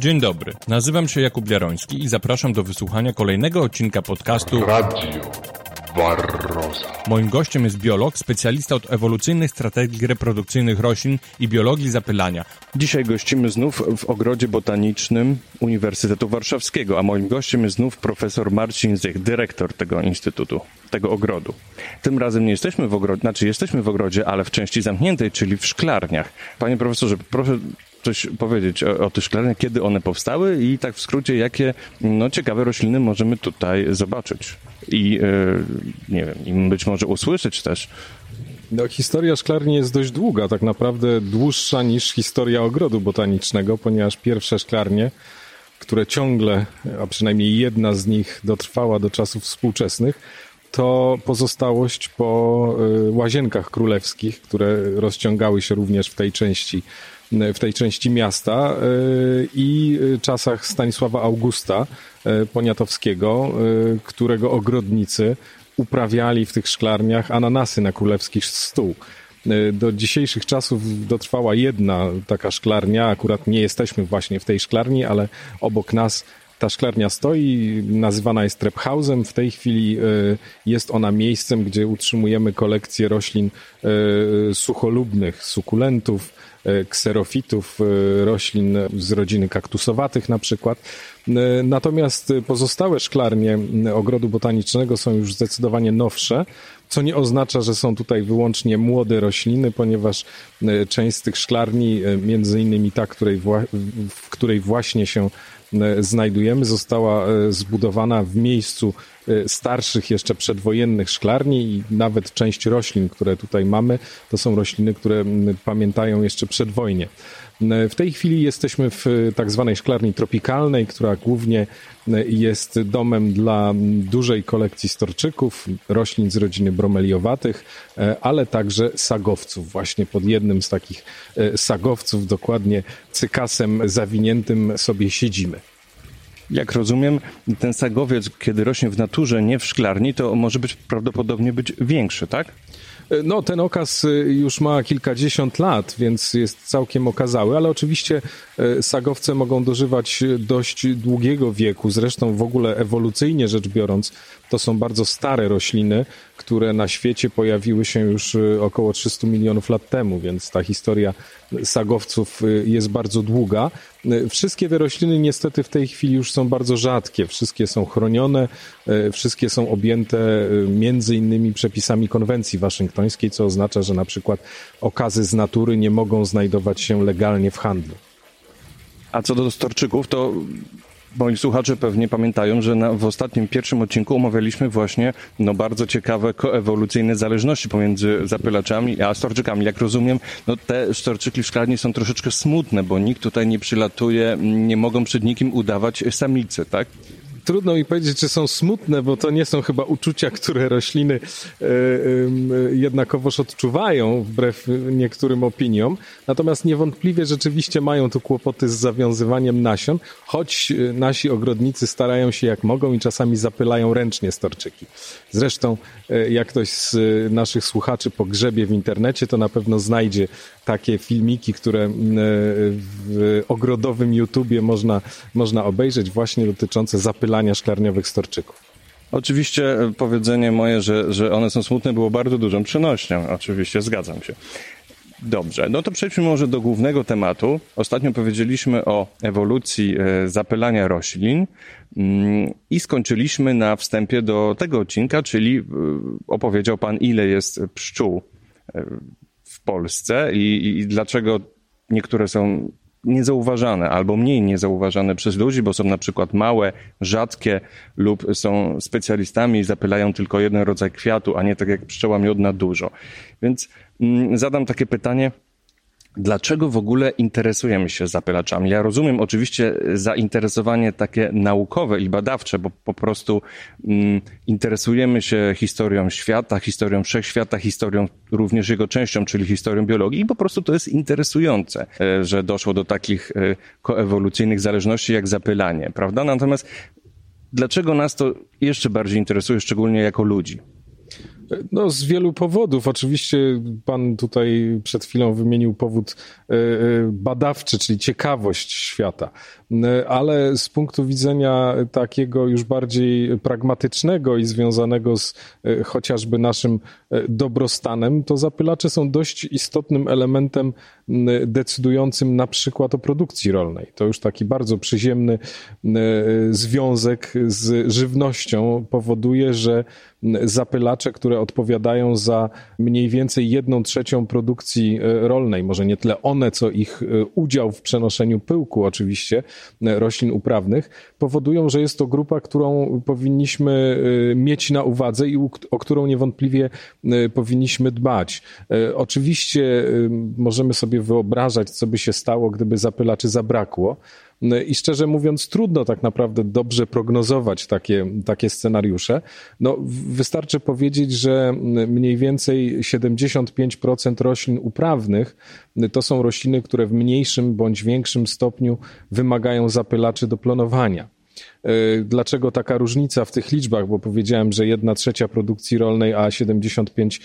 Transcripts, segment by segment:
Dzień dobry, nazywam się Jakub Jaroński i zapraszam do wysłuchania kolejnego odcinka podcastu Radio Barroza. Moim gościem jest biolog, specjalista od ewolucyjnych strategii reprodukcyjnych roślin i biologii zapylania. Dzisiaj gościmy znów w ogrodzie botanicznym Uniwersytetu Warszawskiego, a moim gościem jest znów profesor Marcin Zych, dyrektor tego instytutu, tego ogrodu. Tym razem nie jesteśmy w ogrodzie, znaczy jesteśmy w ogrodzie, ale w części zamkniętej, czyli w szklarniach. Panie profesorze, proszę coś powiedzieć o, o tych szklarniach, kiedy one powstały i tak w skrócie, jakie no, ciekawe rośliny możemy tutaj zobaczyć i e, nie wiem, i być może usłyszeć też. No, historia szklarni jest dość długa, tak naprawdę dłuższa niż historia ogrodu botanicznego, ponieważ pierwsze szklarnie, które ciągle, a przynajmniej jedna z nich dotrwała do czasów współczesnych, to pozostałość po y, łazienkach królewskich, które rozciągały się również w tej części w tej części miasta y, i czasach Stanisława Augusta y, Poniatowskiego, którego ogrodnicy uprawiali w tych szklarniach ananasy na królewski stół. Do dzisiejszych czasów dotrwała jedna taka szklarnia, akurat nie jesteśmy właśnie w tej szklarni, ale obok nas ta szklarnia stoi, nazywana jest Trephausem. W tej chwili e, jest ona miejscem, gdzie utrzymujemy kolekcję roślin e, sucholubnych, sukulentów, e, kserofitów, roślin z rodziny kaktusowatych na przykład. Natomiast pozostałe szklarnie ogrodu botanicznego są już zdecydowanie nowsze, co nie oznacza, że są tutaj wyłącznie młode rośliny, ponieważ część z tych szklarni, między innymi ta, której w której właśnie się E, znajdujemy, została e, zbudowana w miejscu e, starszych jeszcze przedwojennych szklarni i nawet część roślin, które tutaj mamy, to są rośliny, które pamiętają jeszcze przedwojnie. W tej chwili jesteśmy w tak zwanej szklarni tropikalnej, która głównie jest domem dla dużej kolekcji storczyków, roślin z rodziny bromeliowatych, ale także sagowców. Właśnie pod jednym z takich sagowców, dokładnie cykasem zawiniętym sobie siedzimy. Jak rozumiem, ten sagowiec, kiedy rośnie w naturze, nie w szklarni, to może być prawdopodobnie być większy, tak? E, no, ten okaz e, już ma kilkadziesiąt lat, więc jest całkiem okazały, ale oczywiście e, sagowce mogą dożywać dość długiego wieku. Zresztą w ogóle ewolucyjnie rzecz biorąc, to są bardzo stare rośliny, które na świecie pojawiły się już około 300 milionów lat temu, więc ta historia sagowców jest bardzo długa. Wszystkie te rośliny niestety w tej chwili już są bardzo rzadkie. Wszystkie są chronione, wszystkie są objęte między innymi przepisami konwencji waszyngtońskiej, co oznacza, że na przykład okazy z natury nie mogą znajdować się legalnie w handlu. A co do storczyków, to moi słuchacze pewnie pamiętają, że na, w ostatnim pierwszym odcinku omawialiśmy właśnie no, bardzo ciekawe koewolucyjne zależności pomiędzy zapylaczami a storczykami. Jak rozumiem, no, te storczyki w szklarni są troszeczkę smutne, bo nikt tutaj nie przylatuje, nie mogą przed nikim udawać samicy, tak? Trudno mi powiedzieć, czy są smutne, bo to nie są chyba uczucia, które rośliny e, jednakowoż odczuwają, wbrew niektórym opiniom. Natomiast niewątpliwie rzeczywiście mają tu kłopoty z zawiązywaniem nasion, choć e, nasi ogrodnicy starają się jak mogą i czasami zapylają ręcznie storczyki. Zresztą, e, jak ktoś z naszych słuchaczy pogrzebie w internecie, to na pewno znajdzie takie filmiki, które w ogrodowym YouTubie można, można obejrzeć, właśnie dotyczące zapylania szklarniowych storczyków. Oczywiście e, powiedzenie moje, że, że one są smutne było bardzo dużą przynośnią. Oczywiście zgadzam się. Dobrze, no to przejdźmy może do głównego tematu. Ostatnio powiedzieliśmy o ewolucji e, zapylania roślin mm, i skończyliśmy na wstępie do tego odcinka, czyli e, opowiedział Pan, ile jest pszczół Polsce i, i dlaczego niektóre są niezauważane albo mniej niezauważane przez ludzi, bo są na przykład małe, rzadkie lub są specjalistami i zapylają tylko jeden rodzaj kwiatu, a nie tak jak pszczoła miodna dużo. Więc mm, zadam takie pytanie, Dlaczego w ogóle interesujemy się zapylaczami? Ja rozumiem oczywiście zainteresowanie takie naukowe i badawcze, bo po prostu mm, interesujemy się historią świata, historią wszechświata, historią również jego częścią, czyli historią biologii i po prostu to jest interesujące, e, że doszło do takich e, koewolucyjnych zależności jak zapylanie, prawda? Natomiast dlaczego nas to jeszcze bardziej interesuje, szczególnie jako ludzi? No, z wielu powodów. Oczywiście pan tutaj przed chwilą wymienił powód e, e, badawczy, czyli ciekawość świata, e, ale z punktu widzenia takiego już bardziej pragmatycznego i związanego z chociażby naszym dobrostanem, to zapylacze są dość istotnym elementem decydującym na przykład o produkcji rolnej. To już taki bardzo przyziemny związek z żywnością powoduje, że zapylacze, które odpowiadają za mniej więcej jedną trzecią produkcji e, rolnej, może nie tyle one, co ich e, udział w przenoszeniu pyłku oczywiście e, roślin uprawnych, powodują, że jest to grupa, którą powinniśmy mieć na uwadze i o którą niewątpliwie powinniśmy dbać. Oczywiście możemy sobie wyobrażać, co by się stało, gdyby zapylaczy zabrakło. No I szczerze mówiąc, trudno tak naprawdę dobrze prognozować takie, takie scenariusze. No, wystarczy powiedzieć, że mniej więcej 75% roślin uprawnych to są rośliny, które w mniejszym bądź większym stopniu wymagają zapylaczy do plonowania. E, dlaczego taka różnica w tych liczbach? Bo powiedziałem, że jedna trzecia produkcji rolnej, a 75%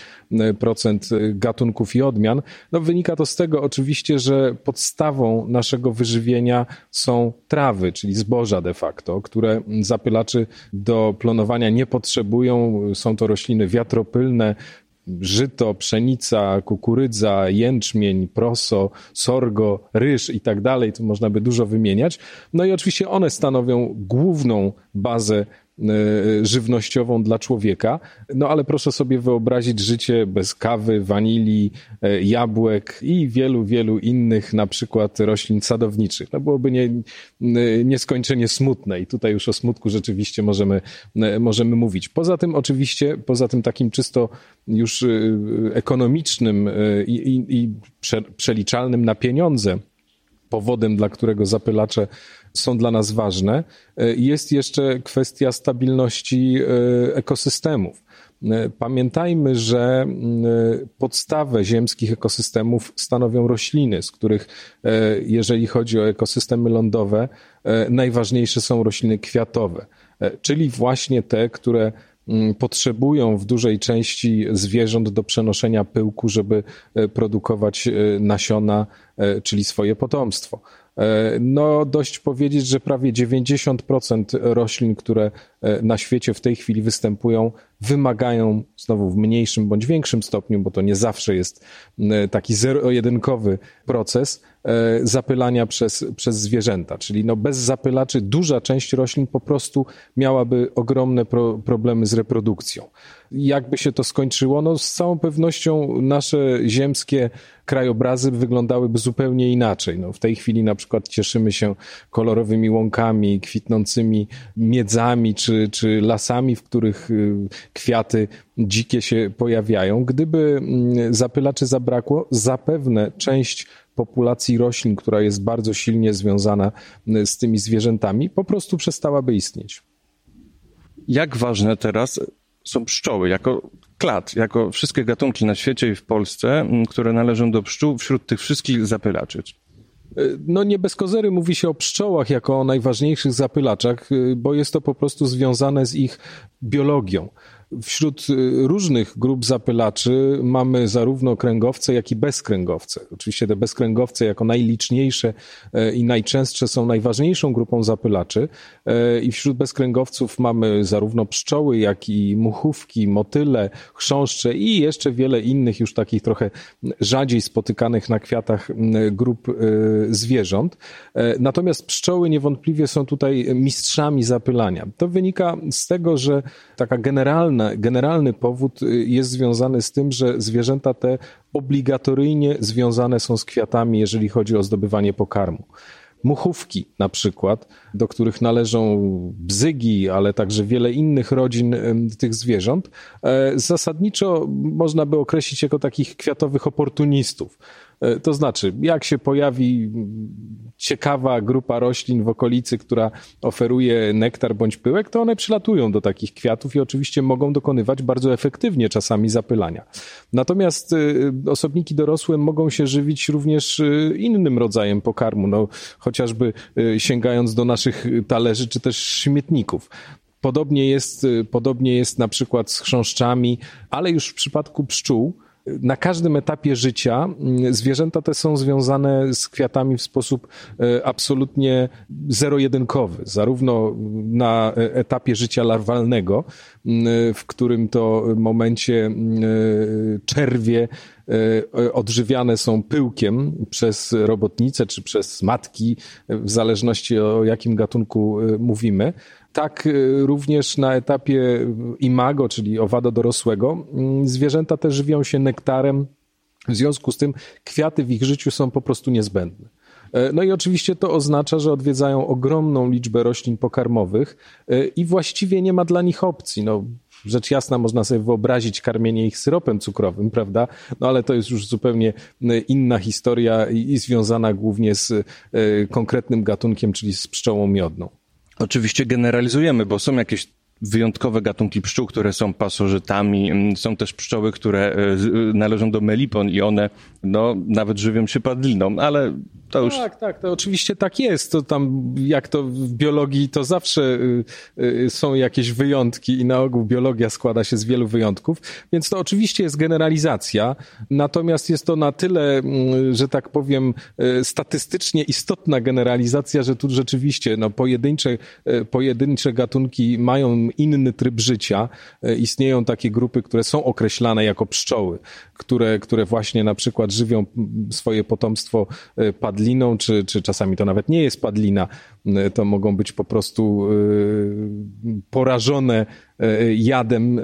gatunków i odmian. No wynika to z tego oczywiście, że podstawą naszego wyżywienia są trawy, czyli zboża de facto, które zapylaczy do plonowania nie potrzebują. Są to rośliny wiatropylne, żyto, pszenica, kukurydza, jęczmień, proso, sorgo, ryż i tak dalej, tu można by dużo wymieniać. No i oczywiście one stanowią główną bazę żywnościową dla człowieka. No ale proszę sobie wyobrazić życie bez kawy, wanilii, e, jabłek i wielu, wielu innych na przykład roślin sadowniczych. No byłoby nie, nieskończenie smutne i tutaj już o smutku rzeczywiście możemy, e, możemy mówić. Poza tym oczywiście, poza tym takim czysto już ekonomicznym i, i, i przeliczalnym na pieniądze, powodem, dla którego zapylacze są dla nas ważne, e, jest jeszcze kwestia stabilności e, ekosystemów. E, pamiętajmy, że podstawę ziemskich ekosystemów stanowią rośliny, z których, jeżeli chodzi o ekosystemy lądowe, najważniejsze są rośliny kwiatowe, czyli właśnie te, które potrzebują w dużej części zwierząt do przenoszenia pyłku, żeby produkować nasiona, czyli swoje potomstwo. E, no, dość powiedzieć, że prawie 90% roślin, które e, na świecie w tej chwili występują, wymagają znowu w mniejszym bądź większym stopniu, bo to nie zawsze jest taki zero-jedynkowy proces e, zapylania przez, przez zwierzęta. Czyli no bez zapylaczy duża część roślin po prostu miałaby ogromne pro, problemy z reprodukcją. Jakby się to skończyło? No z całą pewnością nasze ziemskie krajobrazy wyglądałyby zupełnie inaczej. No, w tej chwili na przykład cieszymy się kolorowymi łąkami, kwitnącymi miedzami czy, czy lasami, w których y, kwiaty dzikie się pojawiają. Gdyby mm, zapylaczy zabrakło, zapewne część populacji roślin, która jest bardzo silnie związana y, z tymi zwierzętami, po prostu przestałaby istnieć. Jak ważne teraz są pszczoły jako klad, jako wszystkie gatunki na świecie i w Polsce, które należą do pszczół wśród tych wszystkich zapylaczy? No nie bez kozery mówi się o pszczołach jako o najważniejszych zapylaczach, y, bo jest to po prostu związane z ich biologią. Wśród y, różnych grup zapylaczy mamy zarówno kręgowce, jak i bezkręgowce. Oczywiście te bezkręgowce jako najliczniejsze i najczęstsze są najważniejszą grupą zapylaczy i wśród bezkręgowców mamy zarówno pszczoły, jak i muchówki, motyle, chrząszcze i jeszcze wiele innych już takich trochę rzadziej spotykanych na kwiatach grup e, zwierząt. Natomiast pszczoły niewątpliwie są tutaj mistrzami zapylania. To wynika z tego, że taka generalna generalny powód jest związany z tym, że zwierzęta te obligatoryjnie związane są z kwiatami, jeżeli chodzi o zdobywanie pokarmu. Muchówki na przykład, do których należą bzygi, ale także wiele innych rodzin tych zwierząt, e, zasadniczo można by określić jako takich kwiatowych oportunistów. E, to znaczy, jak się pojawi ciekawa grupa roślin w okolicy, która oferuje nektar bądź pyłek, to one przylatują do takich kwiatów i oczywiście mogą dokonywać bardzo efektywnie czasami zapylania. Natomiast e, osobniki dorosłe mogą się żywić również e, innym rodzajem pokarmu, no, chociażby sięgając do naszych talerzy czy też śmietników. Podobnie jest, podobnie jest na przykład z chrząszczami, ale już w przypadku pszczół, na każdym etapie życia mm, zwierzęta te są związane z kwiatami w sposób e, absolutnie zero-jedynkowy. Zarówno na e, etapie życia larwalnego, mm, w którym to momencie mm, e, czerwie odżywiane są pyłkiem przez robotnice czy przez matki, w zależności o jakim gatunku mówimy, tak y, również na etapie imago, czyli owada dorosłego, mm, zwierzęta te żywią się nektarem. W związku z tym kwiaty w ich życiu są po prostu niezbędne. E, no i oczywiście to oznacza, że odwiedzają ogromną liczbę roślin pokarmowych e, i właściwie nie ma dla nich opcji. No, rzecz jasna można sobie wyobrazić karmienie ich syropem cukrowym, prawda? No ale to jest już zupełnie e, inna historia i związana głównie z konkretnym gatunkiem, czyli z pszczołą miodną. Oczywiście generalizujemy, bo są jakieś wyjątkowe gatunki pszczół, które są pasożytami. Mm, są też pszczoły, które e, należą do melipon i one no, nawet żywią się padliną, ale to już... Tak, tak, to oczywiście tak jest. To tam, jak to w biologii, to zawsze y, y, są jakieś wyjątki i na ogół biologia składa się z wielu wyjątków, więc to oczywiście jest generalizacja, natomiast jest to na tyle, mm, że tak powiem, y, statystycznie istotna generalizacja, że tu rzeczywiście no, pojedyncze, pojedyncze gatunki mają inny tryb życia. Istnieją takie grupy, które są określane jako pszczoły, które, które właśnie na przykład żywią swoje potomstwo padliną padliną, czy, czy czasami to nawet nie jest padlina, y, to mogą być po prostu y, porażone jadem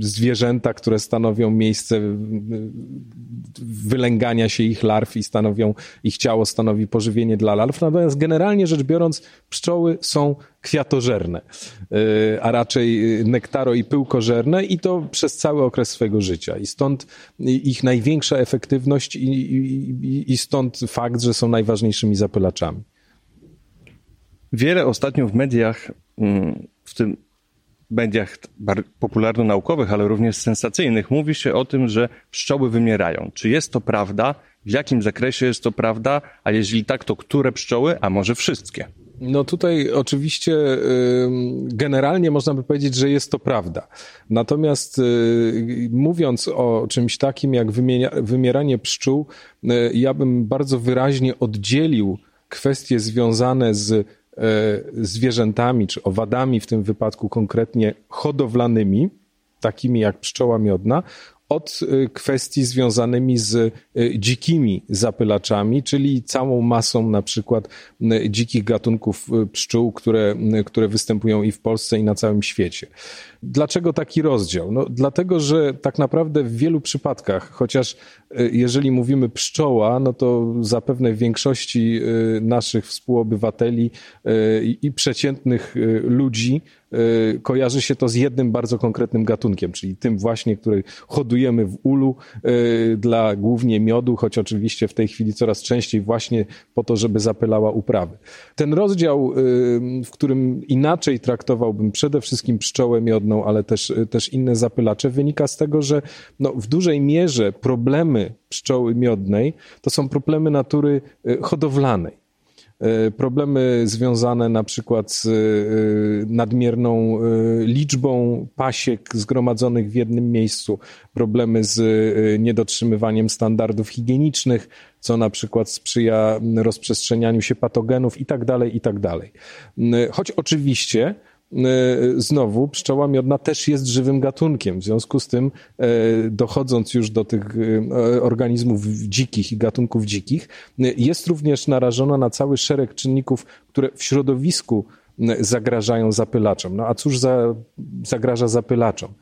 zwierzęta, które stanowią miejsce wylęgania się ich larw i stanowią, ich ciało stanowi pożywienie dla larw. Natomiast generalnie rzecz biorąc, pszczoły są kwiatożerne, a raczej nektaro i pyłkożerne i to przez cały okres swojego życia. I stąd ich największa efektywność i, i, i stąd fakt, że są najważniejszymi zapylaczami. Wiele ostatnio w mediach, mm, w tym mediach popularno-naukowych, ale również sensacyjnych, mówi się o tym, że pszczoły wymierają. Czy jest to prawda? W jakim zakresie jest to prawda? A jeżeli tak, to które pszczoły? A może wszystkie? No tutaj oczywiście generalnie można by powiedzieć, że jest to prawda. Natomiast y, mówiąc o czymś takim jak wymieranie pszczół, y, ja bym bardzo wyraźnie oddzielił kwestie związane z zwierzętami, czy owadami w tym wypadku konkretnie hodowlanymi, takimi jak pszczoła miodna, od y, kwestii związanymi z y, dzikimi zapylaczami, czyli całą masą na przykład y, dzikich gatunków pszczół, które, które występują i w Polsce, i na całym świecie. Dlaczego taki rozdział? No, dlatego, że tak naprawdę w wielu przypadkach, chociaż jeżeli mówimy pszczoła, no to zapewne w większości naszych współobywateli i przeciętnych ludzi kojarzy się to z jednym bardzo konkretnym gatunkiem, czyli tym właśnie, który hodujemy w ulu y, dla głównie miodu, choć oczywiście w tej chwili coraz częściej właśnie po to, żeby zapylała uprawy. Ten rozdział, y, w którym inaczej traktowałbym przede wszystkim pszczołę miodną, ale też, też inne zapylacze, wynika z tego, że no, w dużej mierze problemy pszczoły miodnej to są problemy natury hodowlanej. E, problemy związane na przykład z e, nadmierną e, liczbą pasiek zgromadzonych w jednym miejscu, problemy z niedotrzymywaniem standardów higienicznych, co na przykład sprzyja rozprzestrzenianiu się patogenów i tak dalej, i tak dalej. Choć oczywiście znowu pszczoła miodna też jest żywym gatunkiem. W związku z tym, e, dochodząc już do tych e, organizmów dzikich i gatunków dzikich, jest również narażona na cały szereg czynników, które w środowisku zagrażają zapylaczom. No a cóż za, zagraża zapylaczom?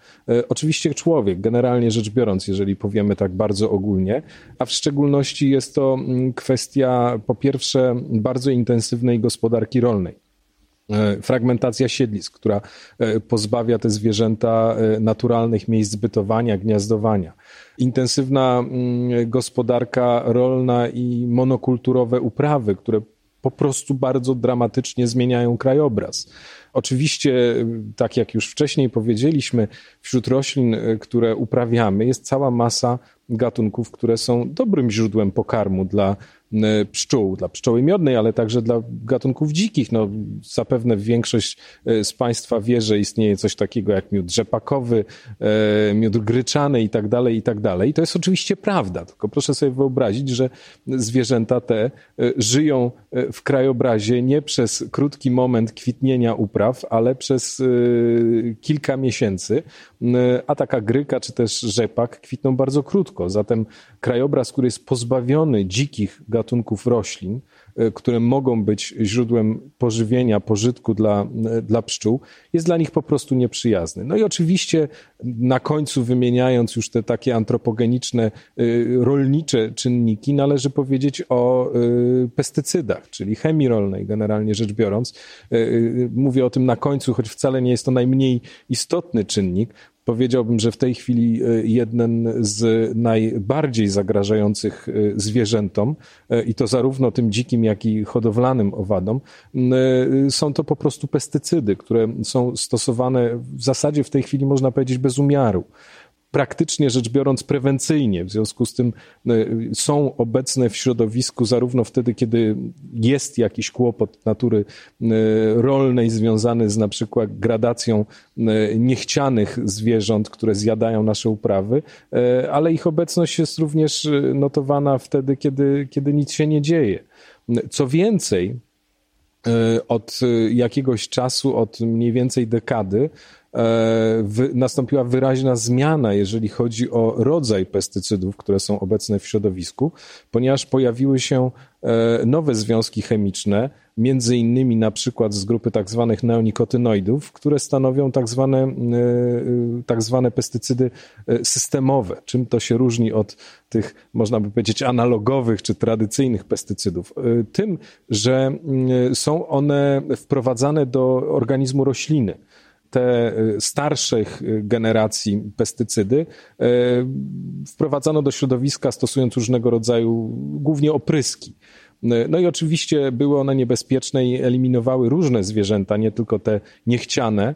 Oczywiście człowiek, generalnie rzecz biorąc, jeżeli powiemy tak bardzo ogólnie, a w szczególności jest to kwestia po pierwsze bardzo intensywnej gospodarki rolnej E, fragmentacja siedlisk, która e, pozbawia te zwierzęta e, naturalnych miejsc zbytowania, gniazdowania. Intensywna mm, gospodarka rolna i monokulturowe uprawy, które po prostu bardzo dramatycznie zmieniają krajobraz. Oczywiście, tak jak już wcześniej powiedzieliśmy, wśród roślin, które uprawiamy, jest cała masa gatunków, które są dobrym źródłem pokarmu dla pszczół, dla pszczoły miodnej, ale także dla gatunków dzikich. No, zapewne większość z Państwa wie, że istnieje coś takiego jak miód rzepakowy, miód gryczany i tak dalej, i tak dalej. I to jest oczywiście prawda, tylko proszę sobie wyobrazić, że zwierzęta te żyją w krajobrazie nie przez krótki moment kwitnienia upraw, ale przez kilka miesięcy, a taka gryka czy też rzepak kwitną bardzo krótko. Zatem krajobraz, który jest pozbawiony dzikich gatunków roślin, E, które mogą być źródłem pożywienia, pożytku dla, e, dla pszczół, jest dla nich po prostu nieprzyjazny. No i oczywiście na końcu wymieniając już te takie antropogeniczne, e, rolnicze czynniki, należy powiedzieć o pestycydach, czyli chemii rolnej generalnie rzecz biorąc. Mówię o tym na końcu, choć wcale nie jest to najmniej istotny czynnik, Powiedziałbym, że w tej chwili e, jeden z najbardziej zagrażających e, zwierzętom, e, i to zarówno tym dzikim, jak i hodowlanym owadom, są to po prostu pestycydy, które są stosowane w zasadzie w tej chwili, można powiedzieć, bez umiaru praktycznie rzecz biorąc prewencyjnie. W związku z tym e, są obecne w środowisku zarówno wtedy, kiedy jest jakiś kłopot natury e, rolnej związany z na przykład gradacją e, niechcianych zwierząt, które zjadają nasze uprawy, ale ich obecność jest również notowana wtedy, kiedy, kiedy nic się nie dzieje. Co więcej, od jakiegoś czasu, od mniej więcej dekady, E, nastąpiła wyraźna zmiana, jeżeli chodzi o rodzaj pestycydów, które są obecne w środowisku, ponieważ pojawiły się e, nowe związki chemiczne, między innymi na przykład z grupy tak zwanych neonikotynoidów, które stanowią tak zwane, e, tak zwane pestycydy systemowe. Czym to się różni od tych, można by powiedzieć, analogowych czy tradycyjnych pestycydów? Tym, że są one wprowadzane do organizmu rośliny te starszych generacji pestycydy wprowadzano do środowiska stosując różnego rodzaju, głównie opryski. No i oczywiście były one niebezpieczne i eliminowały różne zwierzęta, nie tylko te niechciane,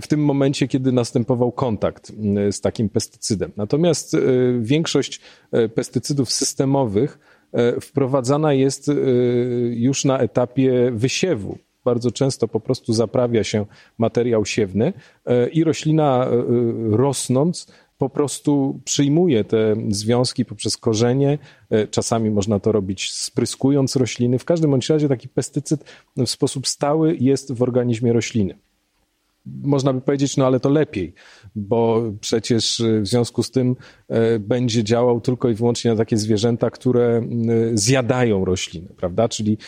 w tym momencie, kiedy następował kontakt z takim pestycydem. Natomiast większość pestycydów systemowych wprowadzana jest już na etapie wysiewu, bardzo często po prostu zaprawia się materiał siewny e, i roślina e, rosnąc po prostu przyjmuje te związki poprzez korzenie. E, czasami można to robić spryskując rośliny. W każdym bądź razie taki pestycyd w sposób stały jest w organizmie rośliny można by powiedzieć, no ale to lepiej, bo przecież w związku z tym e, będzie działał tylko i wyłącznie na takie zwierzęta, które zjadają rośliny, prawda? Czyli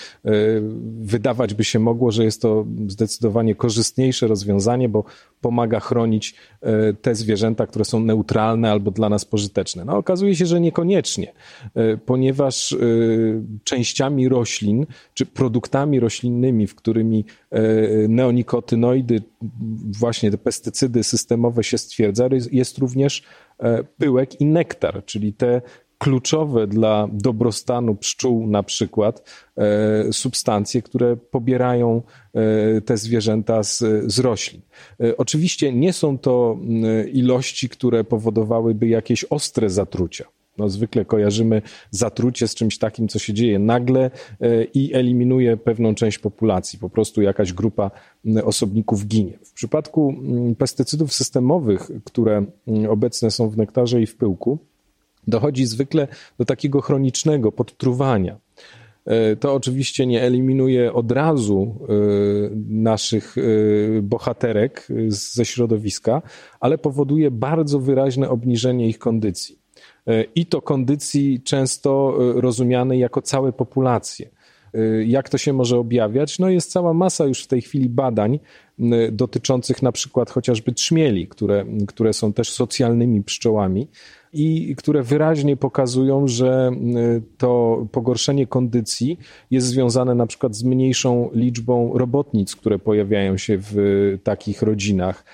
wydawać by się mogło, że jest to zdecydowanie korzystniejsze rozwiązanie, bo pomaga chronić te zwierzęta, które są neutralne albo dla nas pożyteczne. No okazuje się, że niekoniecznie, ponieważ częściami roślin, czy produktami roślinnymi, w którymi neonikotynoidy właśnie te pestycydy systemowe się stwierdza, jest również e, pyłek i nektar, czyli te kluczowe dla dobrostanu pszczół na przykład e, substancje, które pobierają e, te zwierzęta z, z roślin. Oczywiście nie są to ilości, które powodowałyby jakieś ostre zatrucia. No, zwykle kojarzymy zatrucie z czymś takim, co się dzieje nagle e, i eliminuje pewną część populacji. Po prostu jakaś grupa osobników ginie. W przypadku pestycydów systemowych, które obecne są w nektarze i w pyłku, dochodzi zwykle do takiego chronicznego podtruwania. E, to oczywiście nie eliminuje od razu e, naszych bohaterek ze środowiska, ale powoduje bardzo wyraźne obniżenie ich kondycji. E, i to kondycji często e, rozumianej jako całe populacje. E, jak to się może objawiać? No jest cała masa już w tej chwili badań dotyczących na przykład chociażby trzmieli, które, które są też socjalnymi pszczołami i które wyraźnie pokazują, że to pogorszenie kondycji jest związane na przykład z mniejszą liczbą robotnic, które pojawiają się w takich rodzinach,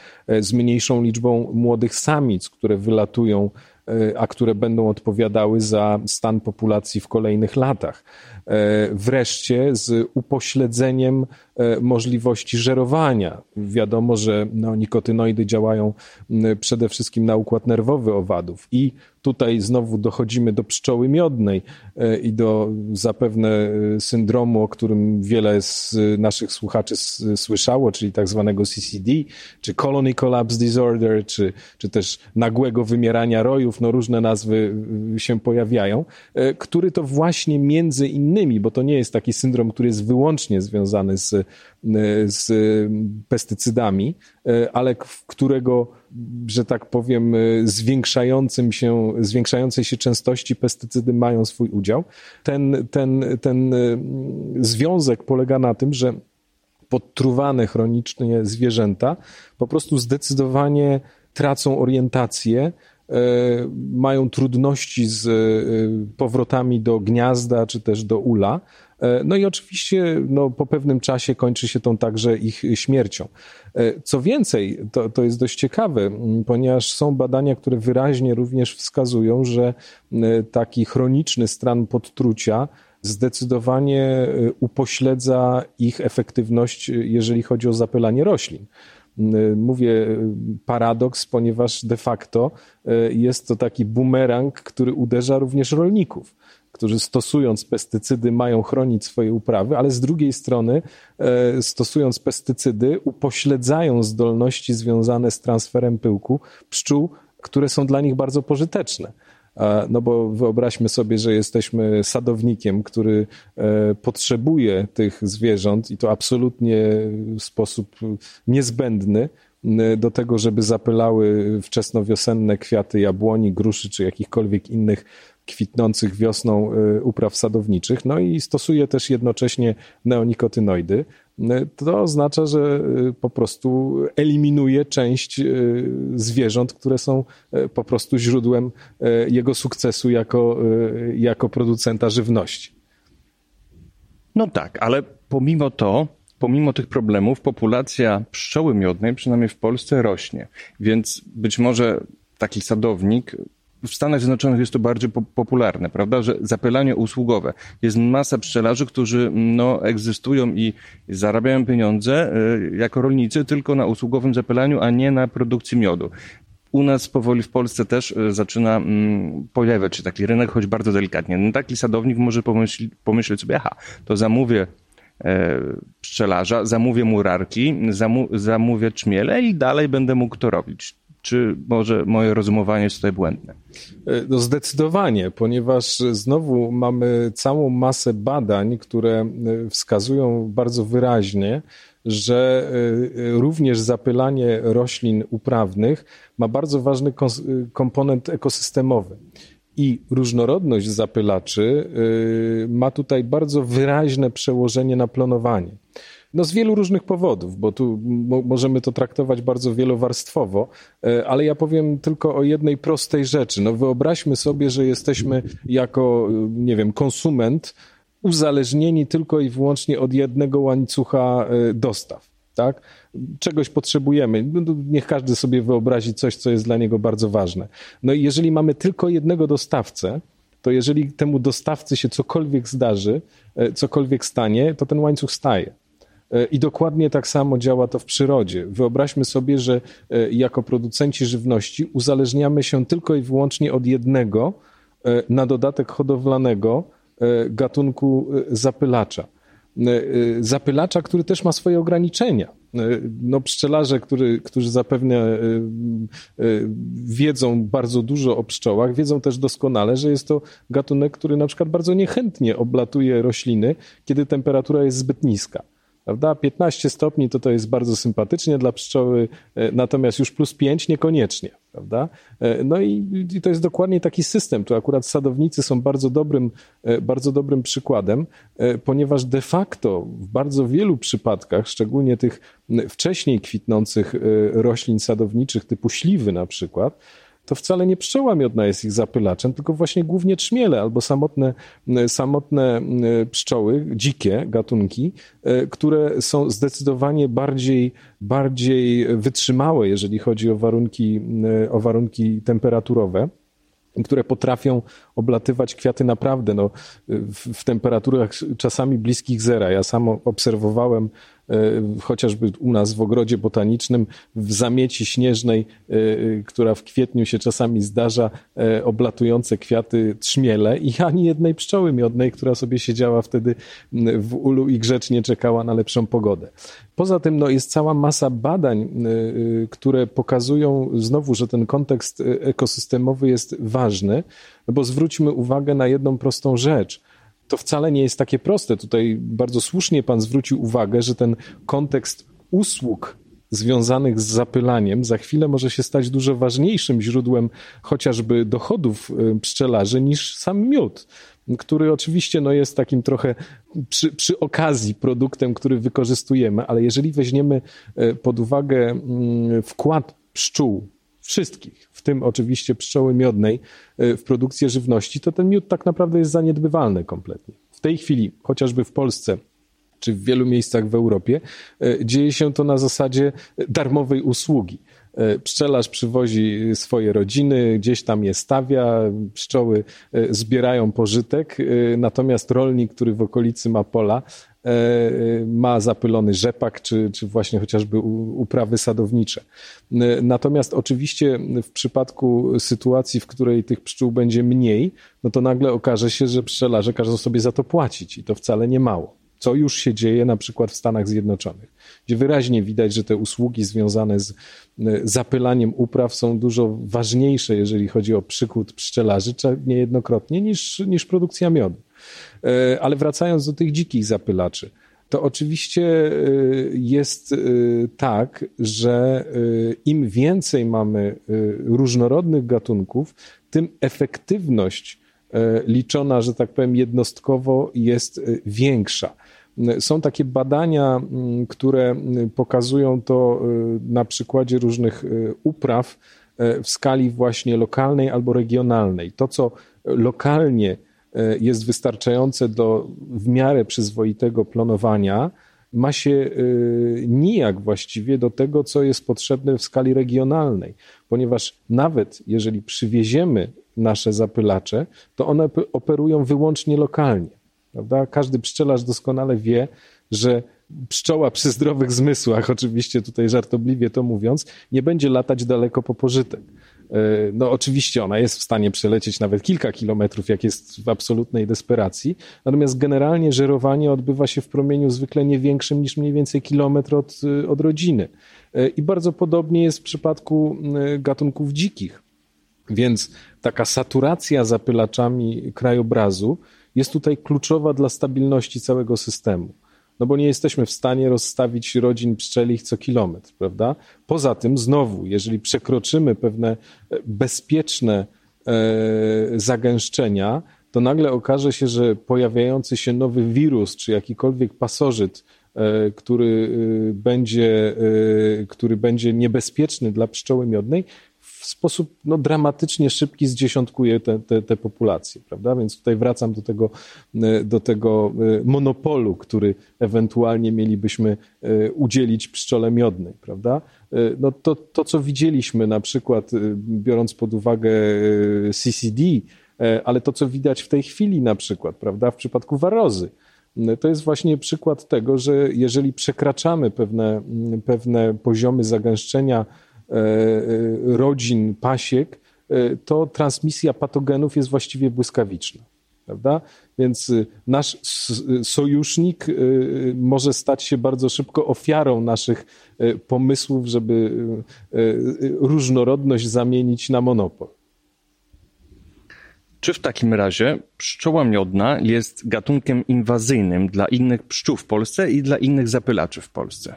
z mniejszą liczbą młodych samic, które wylatują a które będą odpowiadały za stan populacji w kolejnych latach. E, wreszcie z upośledzeniem e, możliwości żerowania. Wiadomo, że no, nikotynoidy działają przede wszystkim na układ nerwowy owadów i Tutaj znowu dochodzimy do pszczoły miodnej e, i do zapewne e, syndromu, o którym wiele z naszych słuchaczy słyszało, czyli tak zwanego CCD, czy Colony Collapse Disorder, czy, czy też nagłego wymierania rojów, no różne nazwy się pojawiają, który to właśnie między innymi, bo to nie jest taki syndrom, który jest wyłącznie związany z, z pestycydami, ale którego że tak powiem, zwiększającym się, zwiększającej się częstości pestycydy mają swój udział. Ten, ten, ten y, związek polega na tym, że podtruwane chronicznie zwierzęta po prostu zdecydowanie tracą orientację, y, mają trudności z y, powrotami do gniazda czy też do ula. E, no i oczywiście no, po pewnym czasie kończy się tą także ich śmiercią. E, co więcej, to, to jest dość ciekawe, ponieważ są badania, które wyraźnie również wskazują, że taki chroniczny stan podtrucia zdecydowanie upośledza ich efektywność, jeżeli chodzi o zapylanie roślin. Mówię paradoks, ponieważ de facto e, jest to taki bumerang, który uderza również rolników którzy stosując pestycydy mają chronić swoje uprawy, ale z drugiej strony e, stosując pestycydy upośledzają zdolności związane z transferem pyłku pszczół, które są dla nich bardzo pożyteczne. E, no bo wyobraźmy sobie, że jesteśmy sadownikiem, który e, potrzebuje tych zwierząt i to absolutnie w sposób niezbędny do tego, żeby zapylały wczesnowiosenne kwiaty jabłoni, gruszy czy jakichkolwiek innych kwitnących wiosną y, upraw sadowniczych, no i stosuje też jednocześnie neonikotynoidy, y, to oznacza, że y, po prostu eliminuje część zwierząt, które są po prostu źródłem jego sukcesu jako, jako producenta żywności. No tak, ale pomimo to, pomimo tych problemów, populacja pszczoły miodnej, przynajmniej w Polsce, rośnie. Więc być może taki sadownik w Stanach Zjednoczonych jest to bardziej po popularne, prawda, że zapylanie usługowe. Jest masa pszczelarzy, którzy no, egzystują i zarabiają pieniądze y, jako rolnicy tylko na usługowym zapylaniu, a nie na produkcji miodu. U nas powoli w Polsce też y, zaczyna mm, pojawiać się taki rynek, choć bardzo delikatnie. No, taki sadownik może pomyśl, pomyśleć sobie, aha, to zamówię e, pszczelarza, zamówię murarki, zamu, zamówię czmiele i dalej będę mógł to robić czy może moje rozumowanie jest tutaj błędne? E, no zdecydowanie, ponieważ znowu mamy całą masę badań, które e, wskazują bardzo wyraźnie, że e, również zapylanie roślin uprawnych ma bardzo ważny komponent ekosystemowy. I różnorodność zapylaczy ma tutaj bardzo wyraźne przełożenie na planowanie. No z wielu różnych powodów, bo tu możemy to traktować bardzo wielowarstwowo, e, ale ja powiem tylko o jednej prostej rzeczy. No wyobraźmy sobie, że jesteśmy jako, nie wiem, konsument uzależnieni tylko i wyłącznie od jednego łańcucha e, dostaw. Tak? Czegoś potrzebujemy. No, niech każdy sobie wyobrazi coś, co jest dla niego bardzo ważne. No i jeżeli mamy tylko jednego dostawcę, to jeżeli temu dostawcy się cokolwiek zdarzy, e, cokolwiek stanie, to ten łańcuch staje. E, I dokładnie tak samo działa to w przyrodzie. Wyobraźmy sobie, że e, jako producenci żywności uzależniamy się tylko i wyłącznie od jednego, e, na dodatek hodowlanego gatunku zapylacza. Zapylacza, który też ma swoje ograniczenia. No, pszczelarze, który, którzy zapewne wiedzą bardzo dużo o pszczołach, wiedzą też doskonale, że jest to gatunek, który na przykład bardzo niechętnie oblatuje rośliny, kiedy temperatura jest zbyt niska prawda? 15 stopni to to jest bardzo sympatycznie dla pszczoły, e, natomiast już plus 5 niekoniecznie, prawda? E, no i, i, to jest dokładnie taki system. Tu akurat sadownicy są bardzo dobrym, e, bardzo dobrym przykładem, ponieważ de facto w bardzo wielu przypadkach, szczególnie tych wcześniej kwitnących roślin sadowniczych typu śliwy na przykład, to wcale nie pszczoła miodna jest ich zapylaczem, tylko właśnie głównie trzmiele albo samotne, samotne pszczoły, dzikie gatunki, e, które są zdecydowanie bardziej, bardziej wytrzymałe, jeżeli chodzi o warunki, o warunki temperaturowe które potrafią oblatywać kwiaty naprawdę no, w, w temperaturach czasami bliskich zera. Ja sam obserwowałem E, chociażby u nas w ogrodzie botanicznym, w zamieci śnieżnej, e, która w kwietniu się czasami zdarza, e, oblatujące kwiaty trzmiele i ani jednej pszczoły miodnej, która sobie siedziała wtedy w ulu i grzecznie czekała na lepszą pogodę. Poza tym no, jest cała masa badań, które pokazują znowu, że ten kontekst ekosystemowy jest ważny, no bo zwróćmy uwagę na jedną prostą rzecz – to wcale nie jest takie proste. Tutaj bardzo słusznie Pan zwrócił uwagę, że ten kontekst usług związanych z zapylaniem za chwilę może się stać dużo ważniejszym źródłem chociażby dochodów y, pszczelarzy niż sam miód, który oczywiście no, jest takim trochę przy, przy okazji produktem, który wykorzystujemy, ale jeżeli weźmiemy y, pod uwagę mm, wkład pszczół wszystkich, w tym oczywiście pszczoły miodnej, e, w produkcję żywności, to ten miód tak naprawdę jest zaniedbywalny kompletnie. W tej chwili, chociażby w Polsce, czy w wielu miejscach w Europie, e, dzieje się to na zasadzie darmowej usługi. E, pszczelarz przywozi swoje rodziny, gdzieś tam je stawia, pszczoły zbierają pożytek, natomiast rolnik, który w okolicy ma pola, ma zapylony rzepak, czy, czy właśnie chociażby uprawy sadownicze. E, natomiast oczywiście w przypadku sytuacji, w której tych pszczół będzie mniej, no to nagle okaże się, że pszczelarze każą sobie za to płacić i to wcale nie mało. Co już się dzieje na przykład w Stanach Zjednoczonych, gdzie wyraźnie widać, że te usługi związane z e, zapylaniem upraw są dużo ważniejsze, jeżeli chodzi o przykład pszczelarzy, niejednokrotnie niż, niż produkcja miodu. E, ale wracając do tych dzikich zapylaczy, to oczywiście e, jest e, tak, że im więcej mamy różnorodnych gatunków, tym efektywność liczona, że tak powiem, jednostkowo jest większa. Są takie badania, które pokazują to na przykładzie różnych upraw w skali właśnie lokalnej albo regionalnej. To, co lokalnie jest wystarczające do w miarę przyzwoitego planowania, ma się e, nijak właściwie do tego, co jest potrzebne w skali regionalnej, ponieważ nawet jeżeli przywieziemy nasze zapylacze, to one operują wyłącznie lokalnie. Prawda? Każdy pszczelarz doskonale wie, że pszczoła przy zdrowych zmysłach, oczywiście tutaj żartobliwie to mówiąc, nie będzie latać daleko po pożytek. E, no oczywiście ona jest w stanie przelecieć nawet kilka kilometrów, jak jest w absolutnej desperacji, natomiast generalnie żerowanie odbywa się w promieniu zwykle nie większym niż mniej więcej kilometr od, e, od rodziny. E, I bardzo podobnie jest w przypadku gatunków dzikich. Więc taka saturacja zapylaczami krajobrazu jest tutaj kluczowa dla stabilności całego systemu no bo nie jesteśmy w stanie rozstawić rodzin pszczelich co kilometr, prawda? Poza tym, znowu, jeżeli przekroczymy pewne e, bezpieczne e, zagęszczenia, to nagle okaże się, że pojawiający się nowy wirus czy jakikolwiek pasożyt, e, który będzie, który będzie niebezpieczny dla pszczoły miodnej, w sposób no, dramatycznie szybki zdziesiątkuje te, te, te populacje, prawda? Więc tutaj wracam do tego, e, do tego e, monopolu, który ewentualnie mielibyśmy e, udzielić pszczole miodnej, prawda? No to, to, co widzieliśmy na przykład, biorąc pod uwagę CCD, ale to, co widać w tej chwili na przykład, prawda, w przypadku warozy, to jest właśnie przykład tego, że jeżeli przekraczamy pewne, pewne poziomy zagęszczenia rodzin pasiek, e, to transmisja patogenów jest właściwie błyskawiczna. Prawda? Więc nasz sojusznik może stać się bardzo szybko ofiarą naszych pomysłów, żeby różnorodność zamienić na monopol. Czy w takim razie pszczoła miodna jest gatunkiem inwazyjnym dla innych pszczół w Polsce i dla innych zapylaczy w Polsce?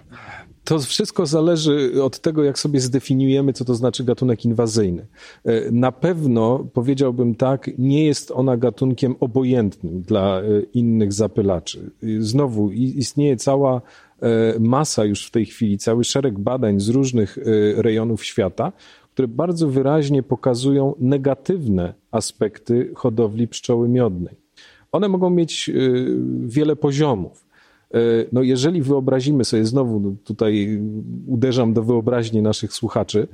To wszystko zależy od tego, jak sobie zdefiniujemy, co to znaczy gatunek inwazyjny. E, na pewno, powiedziałbym tak, nie jest ona gatunkiem obojętnym dla e, innych zapylaczy. Znowu istnieje cała e, masa już w tej chwili, cały szereg badań z różnych rejonów świata, które bardzo wyraźnie pokazują negatywne aspekty hodowli pszczoły miodnej. One mogą mieć wiele poziomów. No jeżeli wyobrazimy sobie, znowu no tutaj uderzam do wyobraźni naszych słuchaczy,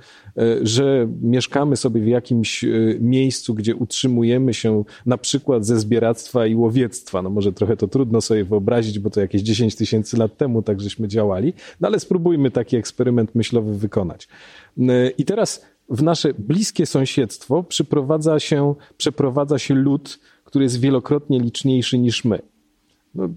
że mieszkamy sobie w jakimś miejscu, gdzie utrzymujemy się na przykład ze zbieractwa i łowiectwa, no może trochę to trudno sobie wyobrazić, bo to jakieś 10 tysięcy lat temu tak żeśmy działali, no ale spróbujmy taki eksperyment myślowy wykonać. I teraz w nasze bliskie sąsiedztwo przyprowadza się, przeprowadza się lud, który jest wielokrotnie liczniejszy niż my. No,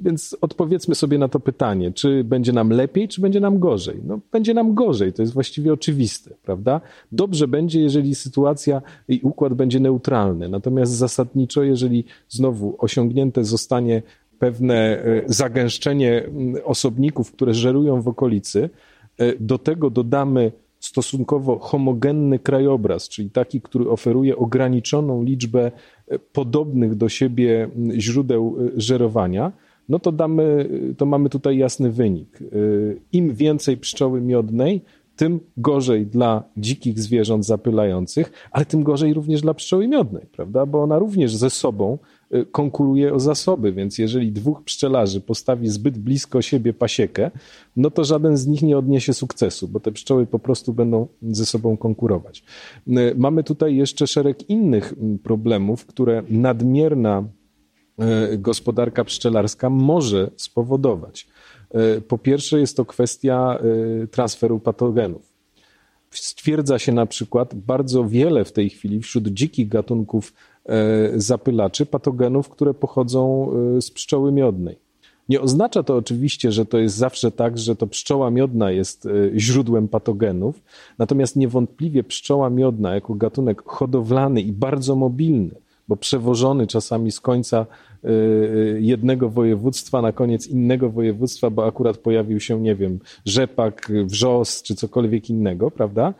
więc odpowiedzmy sobie na to pytanie, czy będzie nam lepiej, czy będzie nam gorzej. No, będzie nam gorzej, to jest właściwie oczywiste, prawda? Dobrze będzie, jeżeli sytuacja i układ będzie neutralny. Natomiast zasadniczo, jeżeli znowu osiągnięte zostanie pewne e, zagęszczenie osobników, które żerują w okolicy, e, do tego dodamy stosunkowo homogenny krajobraz, czyli taki, który oferuje ograniczoną liczbę e, podobnych do siebie źródeł e, żerowania, no to, damy, to mamy tutaj jasny wynik. E, Im więcej pszczoły miodnej, tym gorzej dla dzikich zwierząt zapylających, ale tym gorzej również dla pszczoły miodnej, prawda? Bo ona również ze sobą Y, konkuruje o zasoby, więc jeżeli dwóch pszczelarzy postawi zbyt blisko siebie pasiekę, no to żaden z nich nie odniesie sukcesu, bo te pszczoły po prostu będą ze sobą konkurować. Y, mamy tutaj jeszcze szereg innych mm, problemów, które nadmierna y, gospodarka pszczelarska może spowodować. Po pierwsze, jest to kwestia transferu patogenów. Stwierdza się na przykład bardzo wiele w tej chwili wśród dzikich gatunków E, zapylaczy, patogenów, które pochodzą e, z pszczoły miodnej. Nie oznacza to oczywiście, że to jest zawsze tak, że to pszczoła miodna jest e, źródłem patogenów, natomiast niewątpliwie pszczoła miodna jako gatunek hodowlany i bardzo mobilny, bo przewożony czasami z końca jednego województwa na koniec innego województwa, bo akurat pojawił się, nie wiem, rzepak, wrzos czy cokolwiek innego, prawda,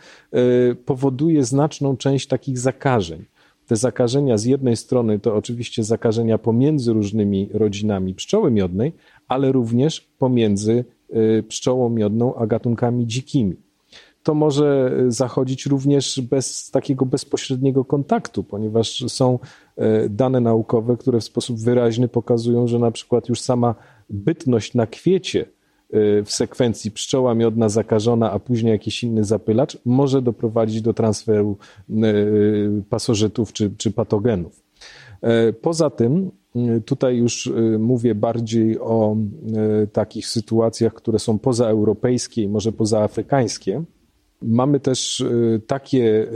powoduje znaczną część takich zakażeń. Te zakażenia z jednej strony to oczywiście zakażenia pomiędzy różnymi rodzinami pszczoły miodnej, ale również pomiędzy y, pszczołą miodną a gatunkami dzikimi. To może zachodzić również bez takiego bezpośredniego kontaktu, ponieważ są y, dane naukowe, które w sposób wyraźny pokazują, że na przykład już sama bytność na kwiecie Y, w sekwencji pszczoła miodna zakażona, a później jakiś inny zapylacz, może doprowadzić do transferu pasożytów czy, czy patogenów. E, poza tym, tutaj już mówię bardziej o takich sytuacjach, które są pozaeuropejskie i może pozaafrykańskie. Mamy też takie,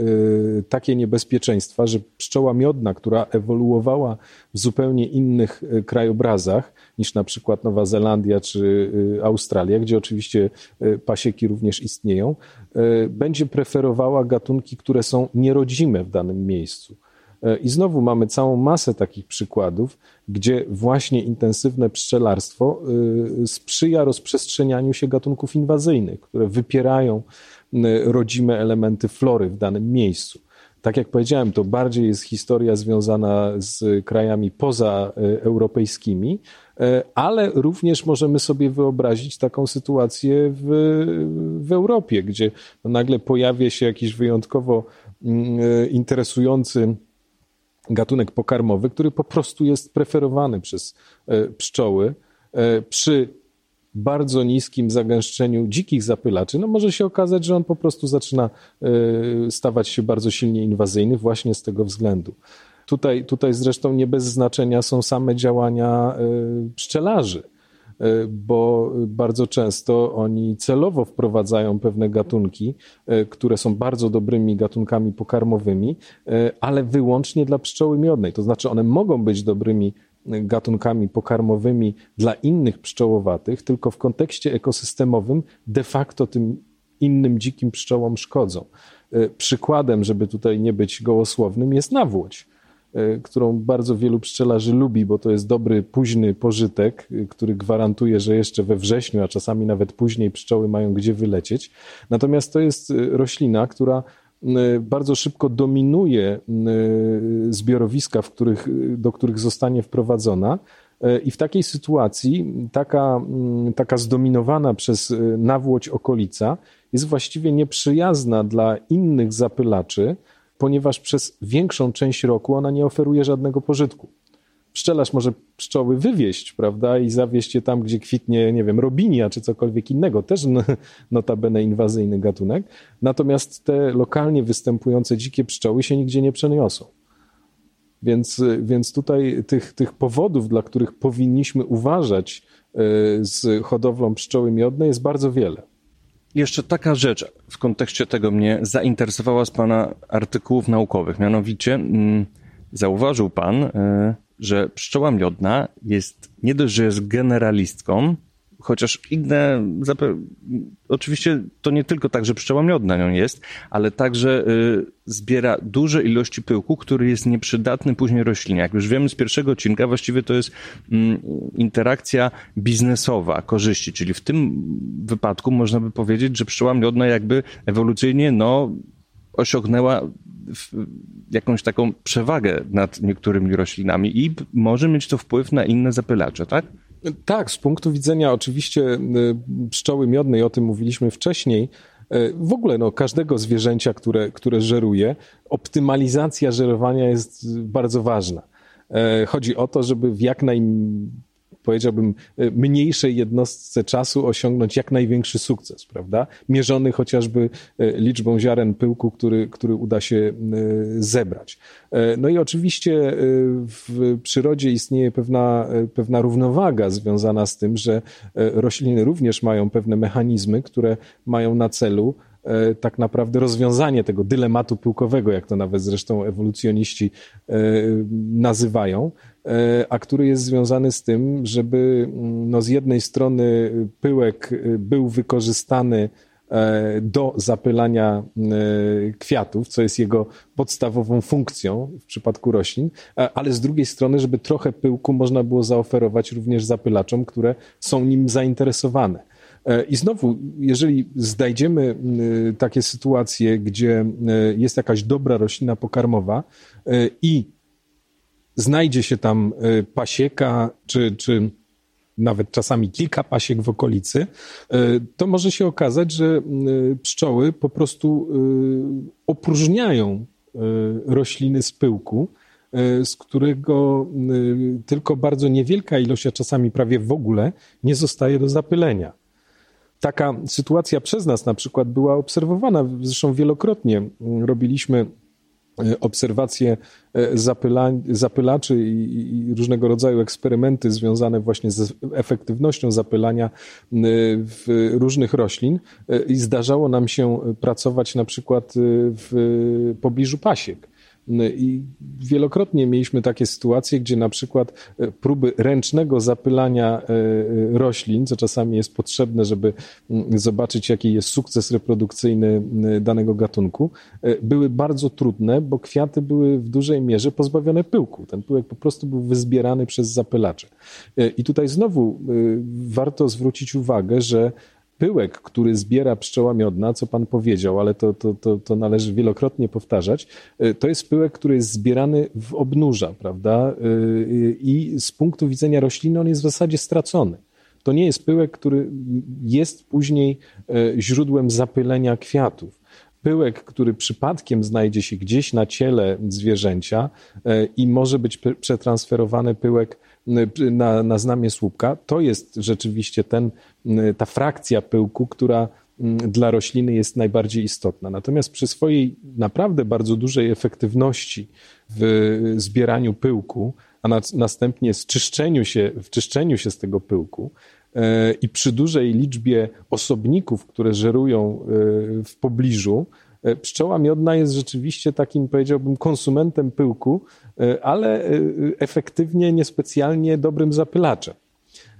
takie niebezpieczeństwa, że pszczoła miodna, która ewoluowała w zupełnie innych krajobrazach, niż na przykład Nowa Zelandia czy y, Australia, gdzie oczywiście y, pasieki również istnieją, y, będzie preferowała gatunki, które są nierodzime w danym miejscu. I znowu mamy całą masę takich przykładów, gdzie właśnie intensywne pszczelarstwo sprzyja rozprzestrzenianiu się gatunków inwazyjnych, które wypierają rodzime elementy flory w danym miejscu. Tak jak powiedziałem, to bardziej jest historia związana z krajami pozaeuropejskimi, e, ale również możemy sobie wyobrazić taką sytuację w, w Europie, gdzie nagle pojawia się jakiś wyjątkowo mm, interesujący gatunek pokarmowy, który po prostu jest preferowany przez pszczoły przy bardzo niskim zagęszczeniu dzikich zapylaczy, no może się okazać, że on po prostu zaczyna e, stawać się bardzo silnie inwazyjny właśnie z tego względu. Tutaj, tutaj zresztą nie bez znaczenia są same działania e, pszczelarzy, e, bo bardzo często oni celowo wprowadzają pewne gatunki, które są bardzo dobrymi gatunkami pokarmowymi, ale wyłącznie dla pszczoły miodnej. To znaczy, one mogą być dobrymi gatunkami pokarmowymi dla innych pszczołowatych, tylko w kontekście ekosystemowym de facto tym innym dzikim pszczołom szkodzą. E, przykładem, żeby tutaj nie być gołosłownym, jest nawłoć, e, którą bardzo wielu pszczelarzy lubi, bo to jest dobry, późny pożytek, e, który gwarantuje, że jeszcze we wrześniu, a czasami nawet później pszczoły mają gdzie wylecieć. Natomiast to jest roślina, która bardzo szybko dominuje y, zbiorowiska, w których, do których zostanie wprowadzona. Y, I w takiej sytuacji taka, taka zdominowana przez nawłoć okolica jest właściwie nieprzyjazna dla innych zapylaczy, ponieważ przez większą część roku ona nie oferuje żadnego pożytku. Pszczelarz może pszczoły wywieźć, prawda, i zawieźć je tam, gdzie kwitnie, nie wiem, robinia czy cokolwiek innego, też notabene inwazyjny gatunek. Natomiast te lokalnie występujące dzikie pszczoły się nigdzie nie przeniosą. Więc, więc tutaj tych, tych powodów, dla których powinniśmy uważać e, z hodowlą pszczoły miodnej jest bardzo wiele. Jeszcze taka rzecz w kontekście tego mnie zainteresowała z Pana artykułów naukowych. Mianowicie mm, zauważył Pan, y, że pszczoła miodna jest nie dość, że jest generalistką, chociaż inne, oczywiście to nie tylko tak, że pszczoła miodna nią jest, ale także y, zbiera duże ilości pyłku, który jest nieprzydatny później roślinie. Jak już wiemy z pierwszego odcinka, właściwie to jest mm, interakcja biznesowa, korzyści, czyli w tym wypadku można by powiedzieć, że pszczoła miodna jakby ewolucyjnie, no, osiągnęła jakąś taką przewagę nad niektórymi roślinami i może mieć to wpływ na inne zapylacze, tak? Tak, z punktu widzenia oczywiście y, pszczoły miodnej, o tym mówiliśmy wcześniej, y, w ogóle no, każdego zwierzęcia, które, które żeruje, optymalizacja żerowania jest bardzo ważna. E, chodzi o to, żeby w jak naj powiedziałbym, e, mniejszej jednostce czasu osiągnąć jak największy sukces, prawda? Mierzony chociażby e, liczbą ziaren pyłku, który, który uda się e, zebrać. No i oczywiście w przyrodzie istnieje pewna, pewna równowaga związana z tym, że rośliny również mają pewne mechanizmy, które mają na celu tak naprawdę rozwiązanie tego dylematu pyłkowego, jak to nawet zresztą ewolucjoniści nazywają. E, a który jest związany z tym, żeby mm, no, z jednej strony pyłek był wykorzystany e, do zapylania e, kwiatów, co jest jego podstawową funkcją w przypadku roślin, ale z drugiej strony, żeby trochę pyłku można było zaoferować również zapylaczom, które są nim zainteresowane. I znowu, jeżeli znajdziemy takie sytuacje, gdzie jest jakaś dobra roślina pokarmowa i znajdzie się tam pasieka, czy, czy nawet czasami kilka pasiek w okolicy, to może się okazać, że pszczoły po prostu opróżniają rośliny z pyłku, z którego tylko bardzo niewielka ilość, a czasami prawie w ogóle, nie zostaje do zapylenia. Taka sytuacja przez nas na przykład była obserwowana, zresztą wielokrotnie robiliśmy E, obserwacje e, zapyla, zapylaczy i, i, różnego rodzaju eksperymenty związane właśnie z efektywnością zapylania e, w różnych roślin i zdarzało nam się pracować na przykład w pobliżu pasiek. I wielokrotnie mieliśmy takie sytuacje, gdzie na przykład e, próby ręcznego zapylania e, e, roślin, co czasami jest potrzebne, żeby mm, zobaczyć, jaki jest sukces reprodukcyjny danego gatunku, były bardzo trudne, bo kwiaty były w dużej mierze pozbawione pyłku. Ten pyłek po prostu był wyzbierany przez zapylacze. I tutaj znowu warto zwrócić uwagę, że pyłek, który zbiera pszczoła miodna, co pan powiedział, ale to, to, to, to należy wielokrotnie powtarzać, y, to jest pyłek, który jest zbierany w obnóża, prawda? Y, y, I z punktu widzenia rośliny on jest w zasadzie stracony. To nie jest pyłek, który jest później źródłem zapylenia kwiatów pyłek, który przypadkiem znajdzie się gdzieś na ciele zwierzęcia i może być przetransferowany pyłek na, na znamie słupka, to jest rzeczywiście ten, ta frakcja pyłku, która dla rośliny jest najbardziej istotna. Natomiast przy swojej naprawdę bardzo dużej efektywności w zbieraniu pyłku, a na, następnie czyszczeniu się, w czyszczeniu się z tego pyłku e, i przy dużej liczbie osobników, które żerują e, w pobliżu, pszczoła miodna jest rzeczywiście takim, powiedziałbym, konsumentem pyłku, E, ale e, efektywnie niespecjalnie dobrym zapylaczem.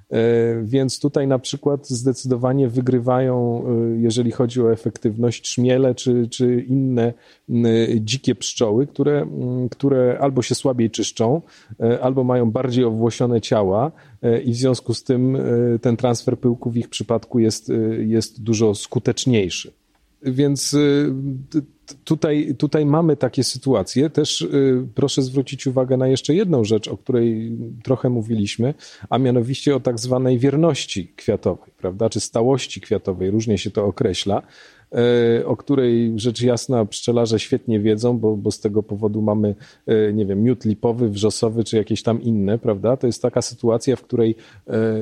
E, więc tutaj na przykład zdecydowanie wygrywają, jeżeli chodzi o efektywność, szmiele czy, czy inne dzikie pszczoły, które, które albo się słabiej czyszczą, albo mają bardziej owłosione ciała i w związku z tym ten transfer pyłku w ich przypadku jest, jest dużo skuteczniejszy. Więc tutaj, tutaj mamy takie sytuacje. Też y, proszę zwrócić uwagę na jeszcze jedną rzecz, o której trochę mówiliśmy, a mianowicie o tak zwanej wierności kwiatowej, prawda, czy stałości kwiatowej, różnie się to określa. E, o której rzecz jasna pszczelarze świetnie wiedzą, bo, bo z tego powodu mamy, e, nie wiem, miód lipowy, wrzosowy czy jakieś tam inne, prawda? To jest taka sytuacja, w której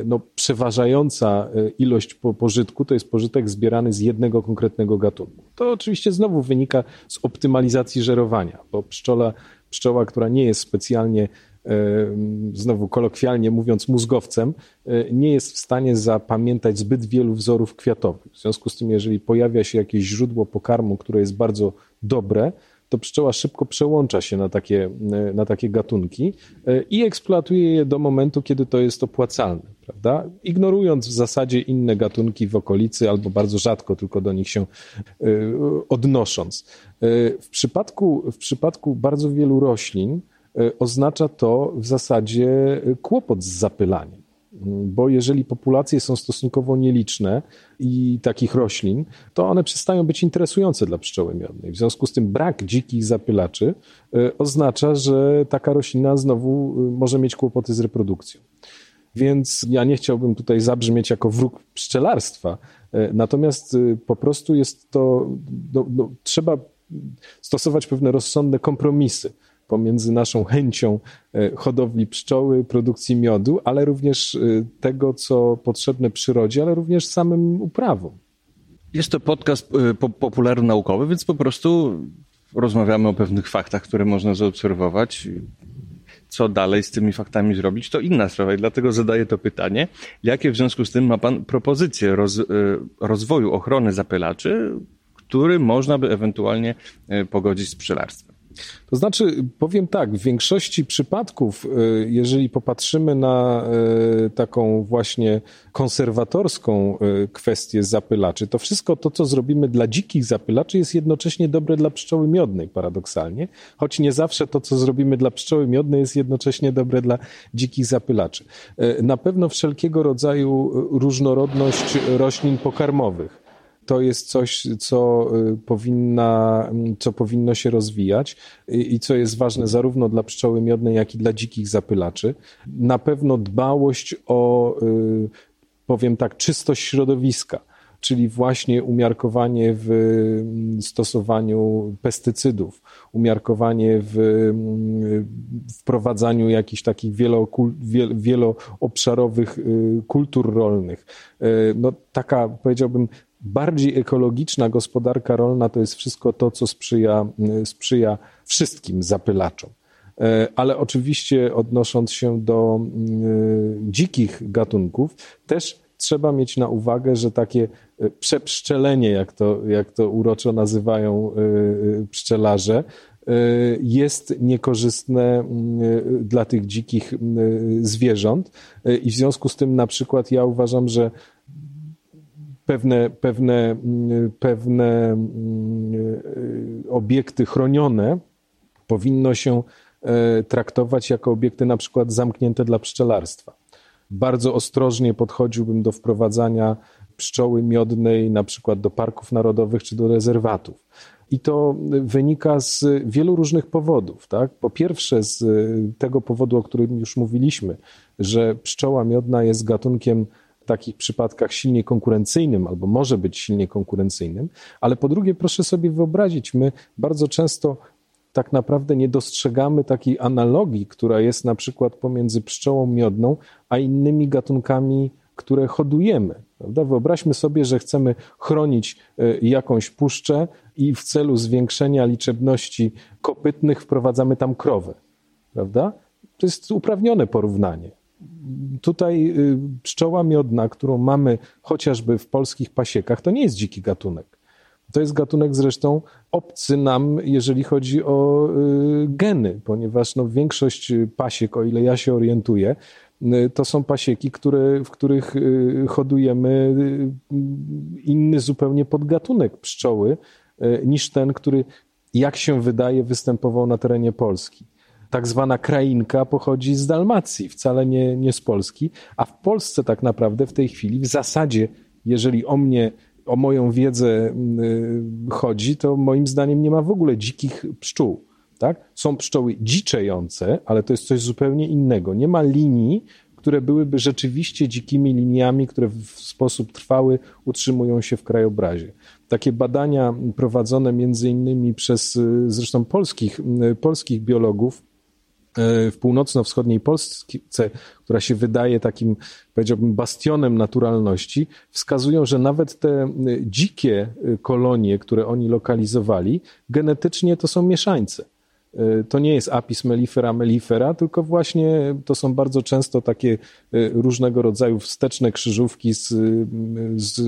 no, przeważająca ilość pożytku to jest pożytek zbierany z jednego konkretnego gatunku. To oczywiście znowu wynika z optymalizacji żerowania, bo pszczola, pszczoła, która nie jest specjalnie znowu kolokwialnie mówiąc, mózgowcem, e, nie jest w stanie zapamiętać zbyt wielu wzorów kwiatowych. W związku z tym, jeżeli pojawia się jakieś źródło pokarmu, które jest bardzo dobre, to pszczoła szybko przełącza się na takie, e, na takie gatunki e, i eksploatuje je do momentu, kiedy to jest opłacalne, prawda? Ignorując w zasadzie inne gatunki w okolicy albo bardzo rzadko tylko do nich się odnosząc. W przypadku, w przypadku bardzo wielu roślin, oznacza to w zasadzie e, kłopot z zapylaniem. Bo jeżeli populacje są stosunkowo nieliczne i takich roślin, to one przestają być interesujące dla pszczoły miodnej. W związku z tym brak dzikich zapylaczy e, oznacza, że taka roślina znowu może mieć kłopoty z reprodukcją. Więc ja nie chciałbym tutaj zabrzmieć jako wróg pszczelarstwa, natomiast po prostu jest to, no, no, trzeba stosować pewne rozsądne kompromisy pomiędzy naszą chęcią e, hodowli pszczoły, produkcji miodu, ale również e, tego, co potrzebne przyrodzie, ale również samym uprawom. Jest to podcast e, popularno-naukowy, więc po prostu rozmawiamy o pewnych faktach, które można zaobserwować. Co dalej z tymi faktami zrobić, to inna sprawa i dlatego zadaję to pytanie. Jakie w związku z tym ma Pan propozycje roz, rozwoju ochrony zapylaczy, który można by ewentualnie pogodzić z pszczelarstwem? To znaczy, powiem tak, w większości przypadków, e, jeżeli popatrzymy na e, taką właśnie konserwatorską e, kwestię zapylaczy, to wszystko to, co zrobimy dla dzikich zapylaczy, jest jednocześnie dobre dla pszczoły miodnej, paradoksalnie, choć nie zawsze to, co zrobimy dla pszczoły miodnej, jest jednocześnie dobre dla dzikich zapylaczy. Na pewno wszelkiego rodzaju różnorodność roślin pokarmowych to jest coś, co, y, powinna, co powinno się rozwijać i co jest ważne zarówno dla pszczoły miodnej, jak i dla dzikich zapylaczy. Na pewno dbałość o, y, powiem tak, czystość środowiska czyli właśnie umiarkowanie w mm, stosowaniu pestycydów, umiarkowanie w mm, wprowadzaniu jakichś takich wieloobszarowych y, kultur rolnych. No, taka, powiedziałbym, bardziej ekologiczna gospodarka rolna to jest wszystko to, co sprzyja, y, sprzyja wszystkim zapylaczom. E, ale oczywiście odnosząc się do y, dzikich gatunków, też trzeba mieć na uwagę, że takie y, przepszczelenie, jak to, jak to uroczo nazywają pszczelarze, jest niekorzystne dla tych dzikich zwierząt i w związku z tym na przykład ja uważam, że pewne, pewne, pewne mm, obiekty chronione powinno się e, traktować jako obiekty na przykład zamknięte dla pszczelarstwa. Bardzo ostrożnie podchodziłbym do wprowadzania pszczoły miodnej na przykład do parków narodowych czy do rezerwatów. I to wynika z wielu różnych powodów. Tak? Po pierwsze, z tego powodu, o którym już mówiliśmy, że pszczoła miodna jest gatunkiem w takich przypadkach silnie konkurencyjnym, albo może być silnie konkurencyjnym, ale po drugie, proszę sobie wyobrazić, my bardzo często tak naprawdę nie dostrzegamy takiej analogii, która jest na przykład pomiędzy pszczołą miodną, a innymi gatunkami, które hodujemy. Prawda? Wyobraźmy sobie, że chcemy chronić e, jakąś puszczę i w celu zwiększenia liczebności kopytnych wprowadzamy tam krowę. Prawda? To jest uprawnione porównanie tutaj y, pszczoła miodna, którą mamy chociażby w polskich pasiekach, to nie jest dziki gatunek. To jest gatunek zresztą obcy nam, jeżeli chodzi o y, geny, ponieważ no, większość pasiek, o ile ja się orientuję, y, to są pasieki, które, w których hodujemy inny zupełnie podgatunek pszczoły niż ten, który, jak się wydaje, występował na terenie Polski tak zwana krainka pochodzi z Dalmacji, wcale nie, nie z Polski, a w Polsce tak naprawdę w tej chwili w zasadzie, jeżeli o mnie, o moją wiedzę y, chodzi, to moim zdaniem nie ma w ogóle dzikich pszczół. Tak? Są pszczoły dziczejące, ale to jest coś zupełnie innego. Nie ma linii, które byłyby rzeczywiście dzikimi liniami, które w sposób trwały utrzymują się w krajobrazie. Takie badania prowadzone między innymi przez zresztą polskich, polskich biologów, w północno-wschodniej Polsce, która się wydaje takim, powiedziałbym, bastionem naturalności, wskazują, że nawet te e, dzikie e, kolonie, które oni lokalizowali, genetycznie to są mieszańce. E, to nie jest apis mellifera mellifera, tylko właśnie to są bardzo często takie e, różnego rodzaju wsteczne krzyżówki z, z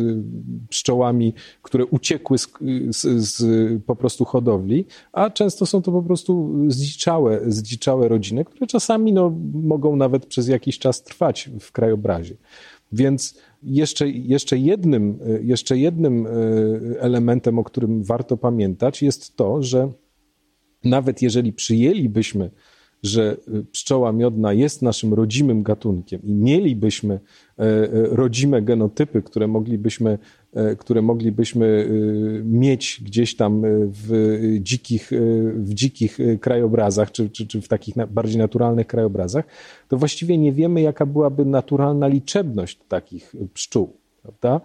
pszczołami, które uciekły z, z, z, po prostu hodowli, a często są to po prostu zdziczałe, zdziczałe rodziny, które czasami no, mogą nawet przez jakiś czas trwać w krajobrazie. Więc jeszcze, jeszcze, jednym, jeszcze jednym elementem, o którym warto pamiętać, jest to, że nawet jeżeli przyjęlibyśmy, że y, pszczoła miodna jest naszym rodzimym gatunkiem i mielibyśmy e, e, rodzime genotypy, które moglibyśmy, e, które moglibyśmy y, mieć gdzieś tam w dzikich, w dzikich krajobrazach, czy, czy, czy w takich bardziej naturalnych krajobrazach, to właściwie nie wiemy, jaka byłaby naturalna liczebność takich pszczół. Prawda?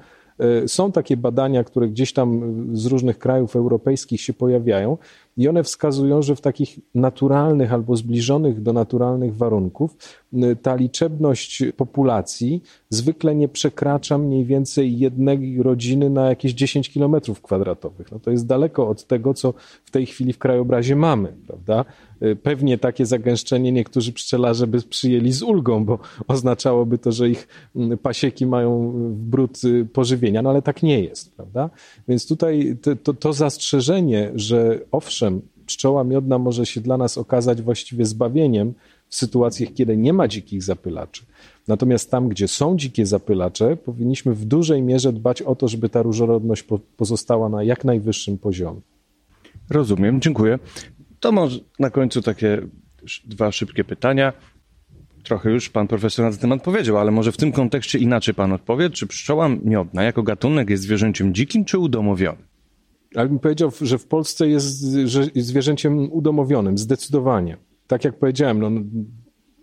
Są takie badania, które gdzieś tam z różnych krajów europejskich się pojawiają i one wskazują, że w takich naturalnych albo zbliżonych do naturalnych warunków ta liczebność populacji zwykle nie przekracza mniej więcej jednej rodziny na jakieś 10 kilometrów kwadratowych. No to jest daleko od tego, co w tej chwili w krajobrazie mamy, prawda? Pewnie takie zagęszczenie niektórzy pszczelarze by przyjęli z ulgą, bo oznaczałoby to, że ich pasieki mają brud y, pożywienia, no ale tak nie jest, prawda? Więc tutaj to, to, to zastrzeżenie, że owszem, pszczoła miodna może się dla nas okazać właściwie zbawieniem w sytuacjach, kiedy nie ma dzikich zapylaczy. Natomiast tam, gdzie są dzikie zapylacze, powinniśmy w dużej mierze dbać o to, żeby ta różnorodność pozostała na jak najwyższym poziomie. Rozumiem, dziękuję. To może na końcu takie dwa szybkie pytania. Trochę już pan profesor na ten temat powiedział, ale może w tym kontekście inaczej pan odpowie. Czy pszczoła miodna jako gatunek jest zwierzęciem dzikim czy udomowionym? Ale bym powiedział, że w Polsce jest zwierzęciem udomowionym, zdecydowanie. Tak jak powiedziałem, no,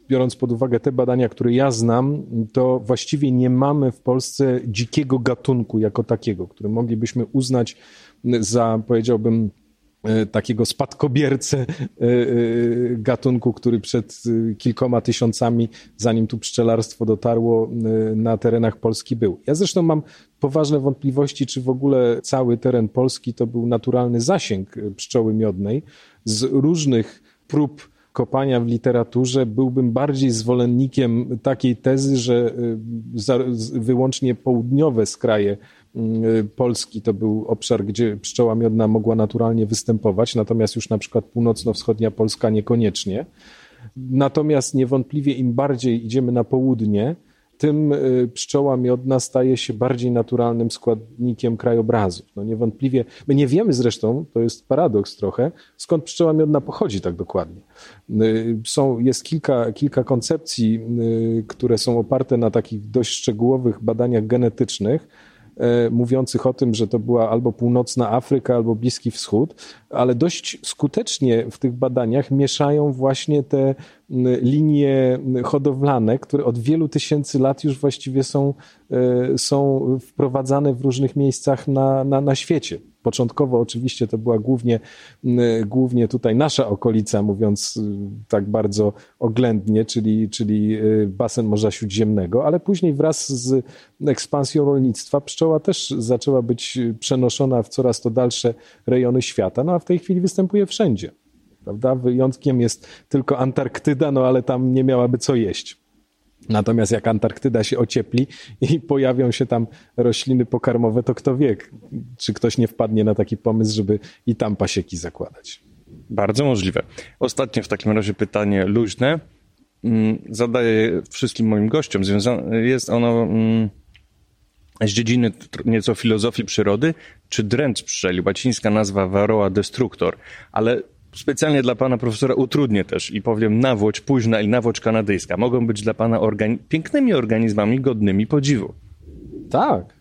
biorąc pod uwagę te badania, które ja znam, to właściwie nie mamy w Polsce dzikiego gatunku jako takiego, który moglibyśmy uznać za, powiedziałbym, takiego spadkobiercę e, e, gatunku, który przed kilkoma tysiącami, zanim tu pszczelarstwo dotarło na terenach Polski był. Ja zresztą mam poważne wątpliwości, czy w ogóle cały teren Polski to był naturalny zasięg pszczoły miodnej z różnych prób kopania w literaturze byłbym bardziej zwolennikiem takiej tezy, że wyłącznie południowe skraje Polski to był obszar, gdzie pszczoła miodna mogła naturalnie występować, natomiast już na przykład północno-wschodnia Polska niekoniecznie. Natomiast niewątpliwie im bardziej idziemy na południe, tym y, pszczoła miodna staje się bardziej naturalnym składnikiem krajobrazu. No niewątpliwie, my nie wiemy zresztą, to jest paradoks trochę, skąd pszczoła miodna pochodzi tak dokładnie. Y, są, jest kilka, kilka koncepcji, które są oparte na takich dość szczegółowych badaniach genetycznych, mówiących o tym, że to była albo północna Afryka, albo Bliski Wschód, ale dość skutecznie w tych badaniach mieszają właśnie te linie hodowlane, które od wielu tysięcy lat już właściwie są, e, są wprowadzane w różnych miejscach na, na, na świecie. Początkowo oczywiście to była głównie, głównie tutaj nasza okolica, mówiąc tak bardzo oględnie, czyli, czyli e, basen Morza Śródziemnego, ale później wraz z ekspansją rolnictwa pszczoła też zaczęła być przenoszona w coraz to dalsze rejony świata, no a w tej chwili występuje wszędzie. Prawda? Wyjątkiem jest tylko Antarktyda, no ale tam nie miałaby co jeść. Natomiast jak Antarktyda się ociepli i pojawią się tam rośliny pokarmowe, to kto wie, czy ktoś nie wpadnie na taki pomysł, żeby i tam pasieki zakładać. Bardzo możliwe. Ostatnie w takim razie pytanie luźne. Mm, zadaję wszystkim moim gościom. Jest ono mm, z dziedziny nieco filozofii przyrody, czy dręcz pszczeli, łacińska nazwa Varroa destructor, ale specjalnie dla pana profesora utrudnię też i powiem nawłoć późna i nawłoć kanadyjska mogą być dla pana organi pięknymi organizmami godnymi podziwu. Tak,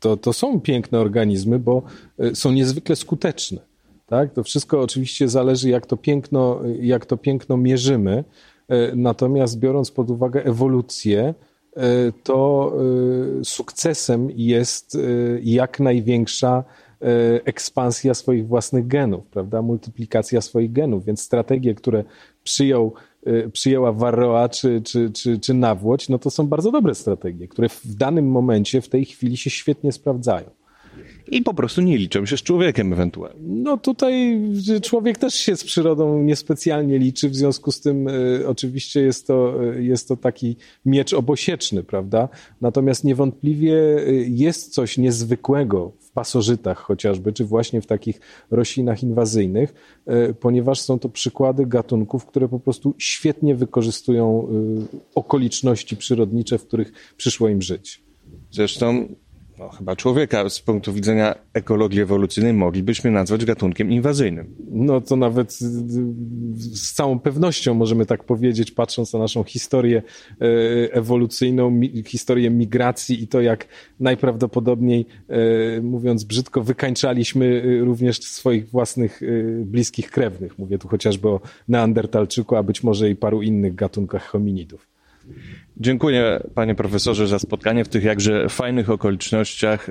to, to są piękne organizmy, bo y, są niezwykle skuteczne. Tak? To wszystko oczywiście zależy, jak to piękno, jak to piękno mierzymy. Natomiast biorąc pod uwagę ewolucję, to sukcesem jest jak największa ekspansja swoich własnych genów, prawda? Multiplikacja swoich genów, więc strategie, które przyjął Y, przyjęła Varroa czy, czy, czy, czy Nawłoć, no to są bardzo dobre strategie, które w danym momencie, w tej chwili się świetnie sprawdzają. I po prostu nie liczą się z człowiekiem ewentualnie. No tutaj człowiek też się z przyrodą niespecjalnie liczy, w związku z tym y, oczywiście jest to, y, jest to taki miecz obosieczny, prawda? Natomiast niewątpliwie y, jest coś niezwykłego w pasożytach chociażby, czy właśnie w takich roślinach inwazyjnych, y, ponieważ są to przykłady gatunków, które po prostu świetnie wykorzystują y, okoliczności przyrodnicze, w których przyszło im żyć. Zresztą no, chyba człowieka z punktu widzenia ekologii ewolucyjnej moglibyśmy nazwać gatunkiem inwazyjnym. No to nawet z całą pewnością możemy tak powiedzieć, patrząc na naszą historię e, ewolucyjną, historię migracji i to, jak najprawdopodobniej, mówiąc brzydko, wykańczaliśmy również swoich własnych bliskich krewnych. Mówię tu chociażby o Neandertalczyku, a być może i paru innych gatunkach hominidów. Dziękuję panie profesorze za spotkanie w tych jakże fajnych okolicznościach.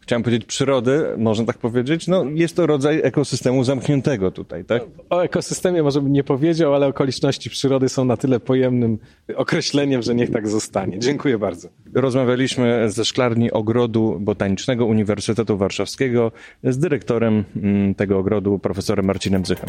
Chciałem powiedzieć przyrody, można tak powiedzieć. No, jest to rodzaj ekosystemu zamkniętego tutaj, tak? O ekosystemie może bym nie powiedział, ale okoliczności przyrody są na tyle pojemnym określeniem, że niech tak zostanie. Dziękuję bardzo. Rozmawialiśmy ze szklarni Ogrodu Botanicznego Uniwersytetu Warszawskiego z dyrektorem mm, tego ogrodu, profesorem Marcinem Zychem.